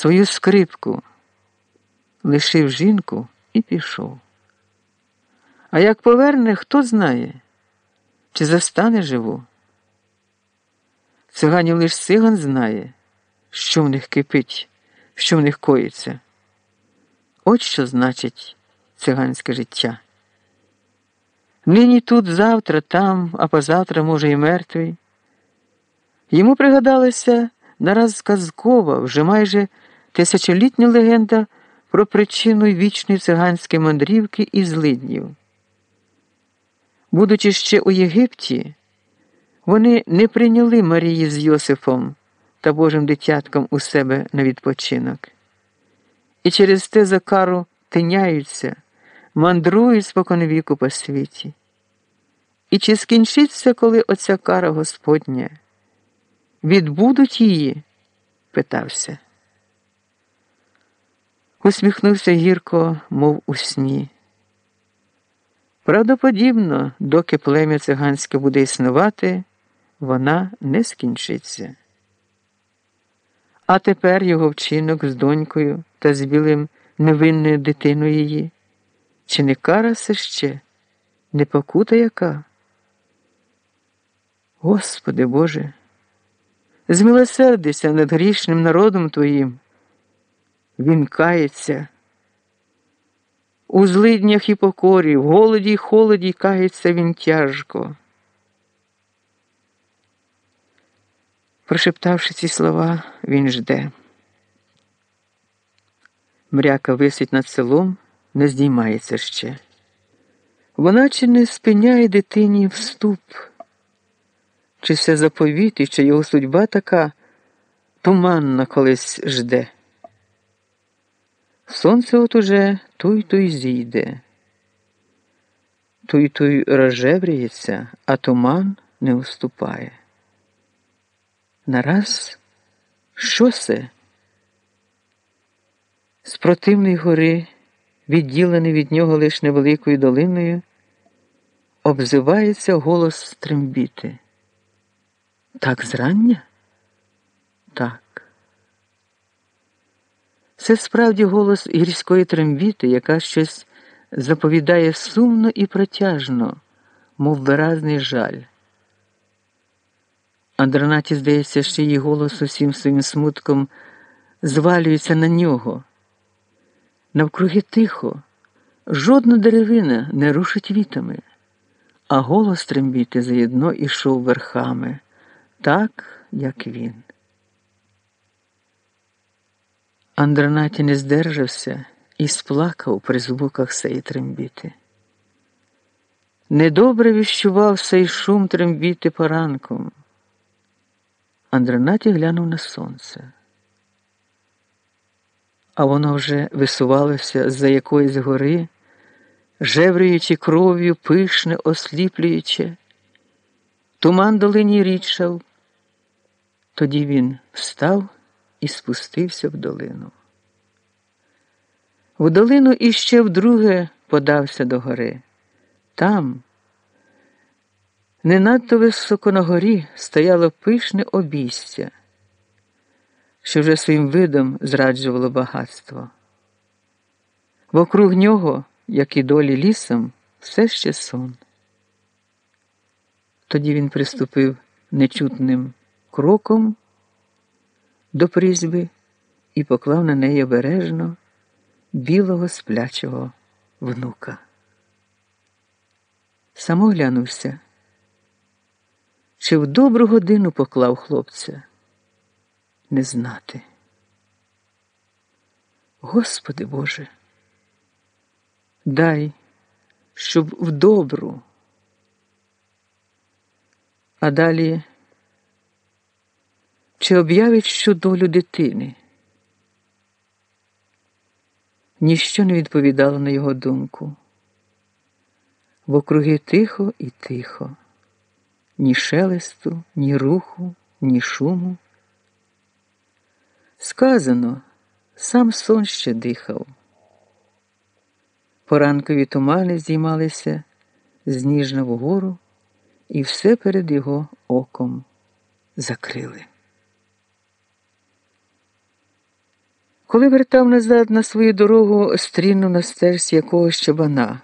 свою скрипку, лишив жінку і пішов. А як поверне, хто знає, чи застане живу. Циганів лиш циган знає, що в них кипить, що в них коїться. От що значить циганське життя. Нині тут, завтра, там, а позавтра, може, і мертвий. Йому пригадалася нараз казкова, вже майже тисячолітня легенда про причину вічної циганської мандрівки і злиднів. Будучи ще у Єгипті, вони не прийняли Марії з Йосифом та Божим дитятком у себе на відпочинок. І через те за кару тиняються, мандрують споконвіку по світі. І чи скінчиться, коли оця кара Господня? Відбудуть її? питався. Усміхнувся гірко, мов у сні. Правдоподібно, доки плем'я циганське буде існувати, вона не скінчиться. А тепер його вчинок з донькою та з білим невинною дитиною її. Чи не кара це ще, не покута яка? Господи Боже, змилосердися над грішним народом Твоїм. Він кається. У злиднях і покорі, в голоді й холоді кається він тяжко. Прошептавши ці слова, він жде. Мряка висить над селом, не здіймається ще. Вона чи не спиняє дитині вступ, чи все заповіт, і чи його судьба така туманна колись жде. Сонце от уже туй туй зійде, туй туй розжевріється, а туман не уступає. Нараз що це? З противної гори, відділений від нього лиш невеликою долиною, обзивається голос трембіти. Так зрання? Так. Це справді голос гірської трембіти, яка щось заповідає сумно і протяжно, мов виразний жаль. Андронаті здається, що її голос усім своїм смутком звалюється на нього. Навкруги тихо, жодна деревина не рушить вітами, а голос трембіти заєдно ішов верхами, так, як він. Андронаті не здержався і сплакав при звуках сеї трембіти. Недобре віщував сей шум трембіти поранком. Андронаті глянув на сонце, а воно вже висувалося з-за якоїсь гори, жеврюючи кров'ю, пишне, осліплюючи. Туман долині річав. Тоді він встав і спустився в долину. В долину іще вдруге подався до гори. Там, не надто високо на горі, стояло пишне обійстя, що вже своїм видом зраджувало багатство. Вокруг нього, як і долі лісом, все ще сон. Тоді він приступив нечутним кроком до призьби і поклав на неї обережно білого сплячого внука. Само глянувся, чи в добру годину поклав хлопця не знати. Господи Боже, дай, щоб в добру. А далі чи об'явить що долю дитини? Ніщо не відповідало на його думку. В округи тихо і тихо, ні шелесту, ні руху, ні шуму. Сказано, сам сон ще дихав. Поранкові тумани здіймалися з ніжна вгору, і все перед його оком закрили. Коли вертав назад на свою дорогу, стріну на стерсь якогось чабана.